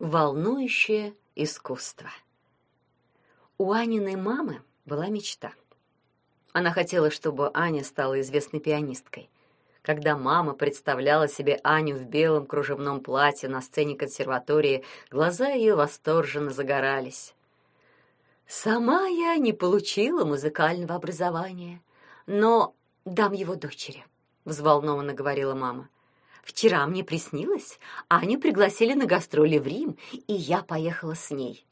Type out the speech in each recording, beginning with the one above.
Волнующее искусство. У Аниной мамы была мечта. Она хотела, чтобы Аня стала известной пианисткой. Когда мама представляла себе Аню в белом кружевном платье на сцене консерватории, глаза ее восторженно загорались. Сама я не получила музыкального образования, но дам его дочери, взволнованно говорила мама. Вчера мне приснилось, Аню пригласили на гастроли в Рим, и я поехала с ней.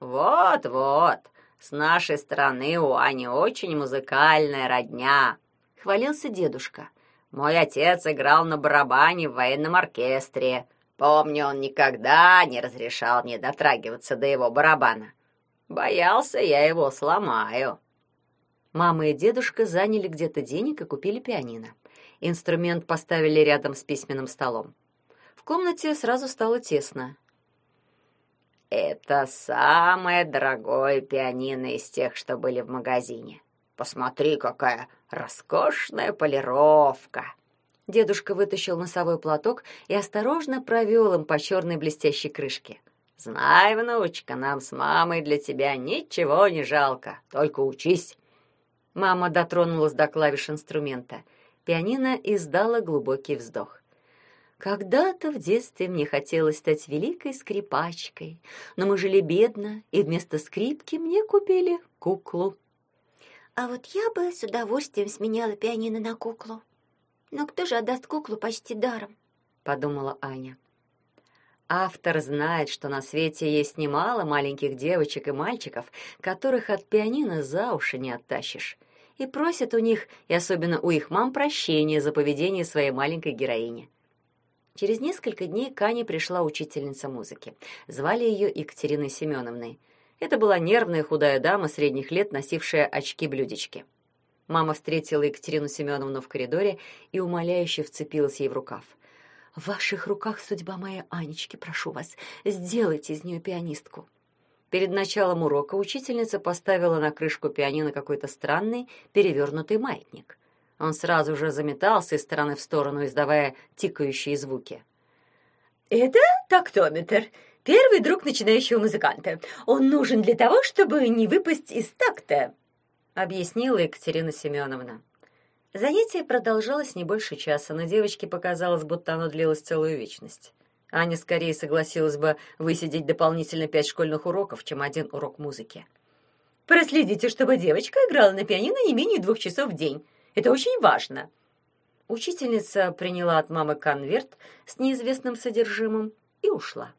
Вот-вот, с нашей стороны у Ани очень музыкальная родня, хвалился дедушка. Мой отец играл на барабане в военном оркестре. Помню, он никогда не разрешал мне дотрагиваться до его барабана. Боялся, я его сломаю. Мама и дедушка заняли где-то денег и купили пианино. Инструмент поставили рядом с письменным столом. В комнате сразу стало тесно. Это самое дорогое пианино из тех, что были в магазине. Посмотри, какая роскошная полировка. Дедушка вытащил носовой платок и осторожно провел им по черной блестящей крышке. Знай, внучка, нам с мамой для тебя ничего не жалко, только учись. Мама дотронулась до клавиш инструмента — Пианино издало глубокий вздох. Когда-то в детстве мне хотелось стать великой скрипачкой, но мы жили бедно, и вместо скрипки мне купили куклу. А вот я бы с удовольствием сменяла пианино на куклу. Но кто же отдаст куклу почти даром? подумала Аня. Автор знает, что на свете есть немало маленьких девочек и мальчиков, которых от пианино за уши не оттащишь и просят у них, и особенно у их мам, прощения за поведение своей маленькой героини. Через несколько дней к Ане пришла учительница музыки. Звали ее Екатериной Семеновной. Это была нервная худая дама средних лет, носившая очки-блюдечки. Мама встретила Екатерину Семеновну в коридоре и умоляюще вцепилась ей в рукав. «В ваших руках судьба моей Анечки, прошу вас, сделайте из нее пианистку». Перед началом урока учительница поставила на крышку пианино какой-то странный перевернутый маятник. Он сразу же заметался из стороны в сторону, издавая тикающие звуки. «Это тактометр, первый друг начинающего музыканта. Он нужен для того, чтобы не выпасть из такта», — объяснила Екатерина Семеновна. Занятие продолжалось не больше часа, но девочке показалось, будто оно длилось целую вечность. Аня скорее согласилась бы высидеть дополнительно пять школьных уроков, чем один урок музыки. Проследите, чтобы девочка играла на пианино не менее двух часов в день. Это очень важно. Учительница приняла от мамы конверт с неизвестным содержимым и ушла.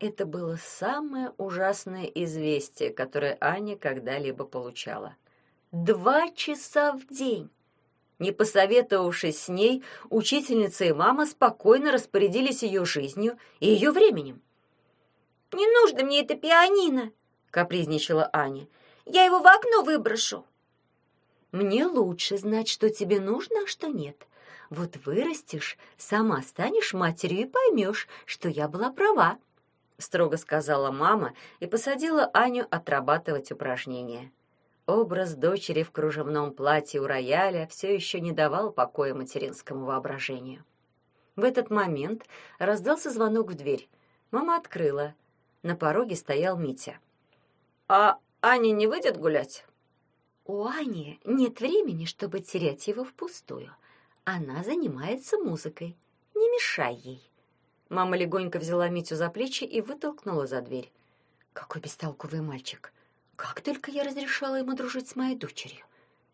Это было самое ужасное известие, которое Аня когда-либо получала. Два часа в день! Не посоветовавшись с ней, учительница и мама спокойно распорядились ее жизнью и ее временем. «Не нужно мне это пианино!» — капризничала Аня. «Я его в окно выброшу!» «Мне лучше знать, что тебе нужно, а что нет. Вот вырастешь, сама станешь матерью и поймешь, что я была права», — строго сказала мама и посадила Аню отрабатывать упражнения. Образ дочери в кружевном платье у рояля все еще не давал покоя материнскому воображению. В этот момент раздался звонок в дверь. Мама открыла. На пороге стоял Митя. «А Аня не выйдет гулять?» «У Ани нет времени, чтобы терять его впустую. Она занимается музыкой. Не мешай ей». Мама легонько взяла Митю за плечи и вытолкнула за дверь. «Какой бестолковый мальчик!» Как только я разрешала ему дружить с моей дочерью,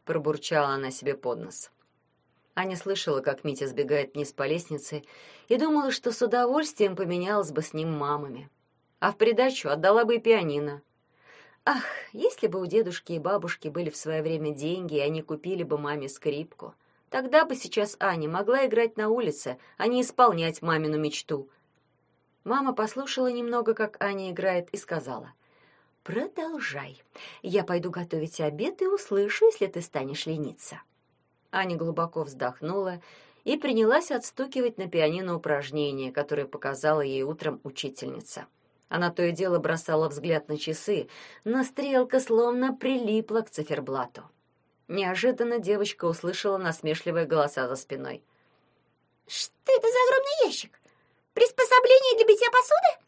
пробурчала она себе под нос. Аня слышала, как Митя сбегает вниз по лестнице, и думала, что с удовольствием поменялась бы с ним мамами. А в придачу отдала бы и пианино. Ах, если бы у дедушки и бабушки были в свое время деньги, и они купили бы маме скрипку, тогда бы сейчас Аня могла играть на улице, а не исполнять мамину мечту. Мама послушала немного, как Аня играет, и сказала — Продолжай. Я пойду готовить обед и услышу, если ты станешь лениться. Аня глубоко вздохнула и принялась отстукивать на пианино упражнение, которое показала ей утром учительница. Она то и дело бросала взгляд на часы, но стрелка словно прилипла к циферблату. Неожиданно девочка услышала насмешливые голоса за спиной. «Что это за огромный ящик? приспособление для битья посуды?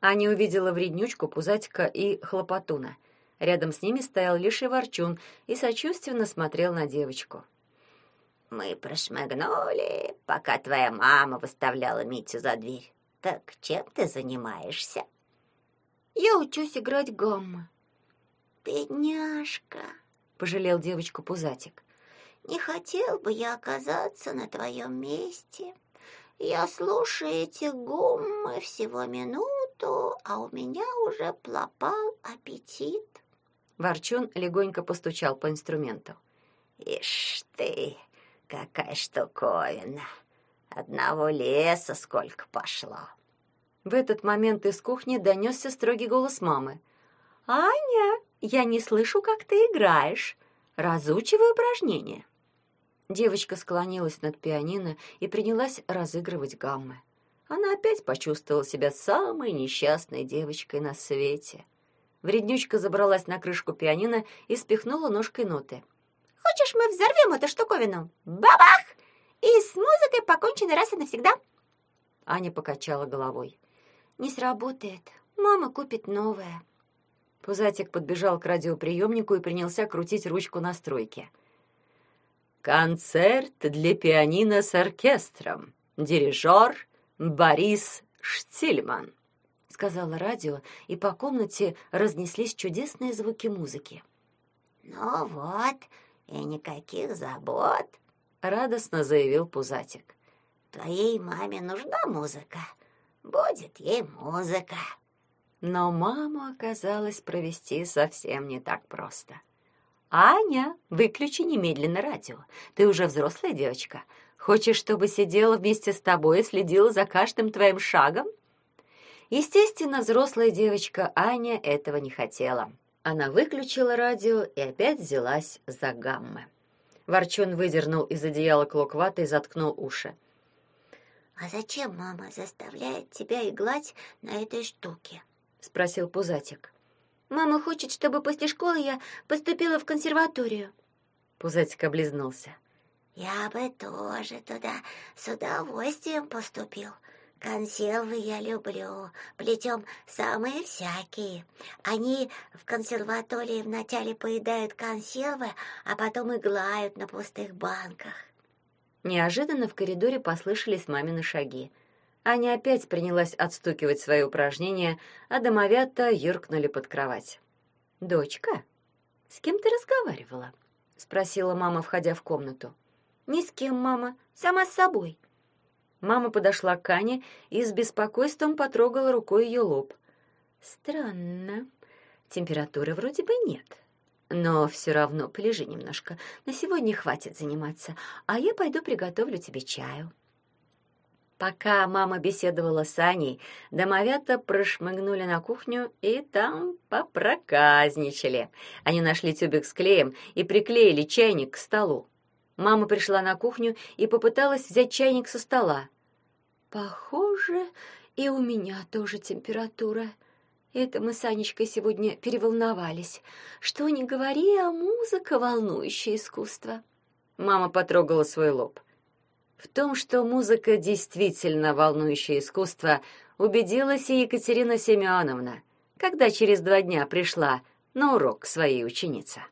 Аня увидела вреднючку, пузатика и хлопотуна. Рядом с ними стоял лишь ворчун и сочувственно смотрел на девочку. Мы прошмыгнули, пока твоя мама выставляла Митю за дверь. Так чем ты занимаешься? Я учусь играть гаммы. Бедняжка, пожалел девочку Пузатик. Не хотел бы я оказаться на твоем месте. Я слушаю эти гуммы всего минуту, а у меня уже пропал аппетит. Ворчун легонько постучал по инструменту. Ишь ты, какая штуковина! Одного леса сколько пошло. В этот момент из кухни донесся строгий голос мамы. «Аня, я не слышу, как ты играешь. Разучивай упражнения». Девочка склонилась над пианино и принялась разыгрывать гаммы. Она опять почувствовала себя самой несчастной девочкой на свете. Вреднючка забралась на крышку пианино и спихнула ножкой ноты. «Хочешь, мы взорвем эту штуковину? Бабах! И с музыкой покончено раз и навсегда!» Аня покачала головой. «Не сработает. Мама купит новое». Пузатик подбежал к радиоприемнику и принялся крутить ручку настройки. «Концерт для пианино с оркестром. Дирижер Борис Штильман», — сказала радио, и по комнате разнеслись чудесные звуки музыки. «Ну вот, и никаких забот», — радостно заявил Пузатик. «Твоей маме нужна музыка. Будет ей музыка». Но маму оказалось провести совсем не так просто. «Аня, выключи немедленно радио. Ты уже взрослая девочка. Хочешь, чтобы сидела вместе с тобой и следила за каждым твоим шагом?» Естественно, взрослая девочка Аня этого не хотела. Она выключила радио и опять взялась за гаммы. Ворчун выдернул из одеяла клок ваты и заткнул уши. «А зачем мама заставляет тебя иглать на этой штуке?» — спросил Пузатик. «Мама хочет, чтобы после школы я поступила в консерваторию». Пузатик облизнулся. «Я бы тоже туда с удовольствием поступил. Консервы я люблю, плетем самые всякие. Они в консерватории вначале поедают консервы, а потом иглают на пустых банках. Неожиданно в коридоре послышались мамины шаги. Аня опять принялась отстукивать свои упражнения, а домовята юркнули под кровать. «Дочка, с кем ты разговаривала?» — спросила мама, входя в комнату. «Ни с кем, мама, сама с собой». Мама подошла к Ане и с беспокойством потрогала рукой ее лоб. «Странно. Температуры вроде бы нет. Но все равно полежи немножко. На сегодня хватит заниматься, а я пойду приготовлю тебе чаю». Пока мама беседовала с Аней, домовята прошмыгнули на кухню и там попроказничали. Они нашли тюбик с клеем и приклеили чайник к столу. Мама пришла на кухню и попыталась взять чайник со стола. «Похоже, и у меня тоже температура. Это мы с Анечкой сегодня переволновались. Что ни говори, а музыка — волнующее искусство». Мама потрогала свой лоб. В том, что музыка действительно волнующее искусство, убедилась и Екатерина Семеновна, когда через два дня пришла на урок своей ученицы.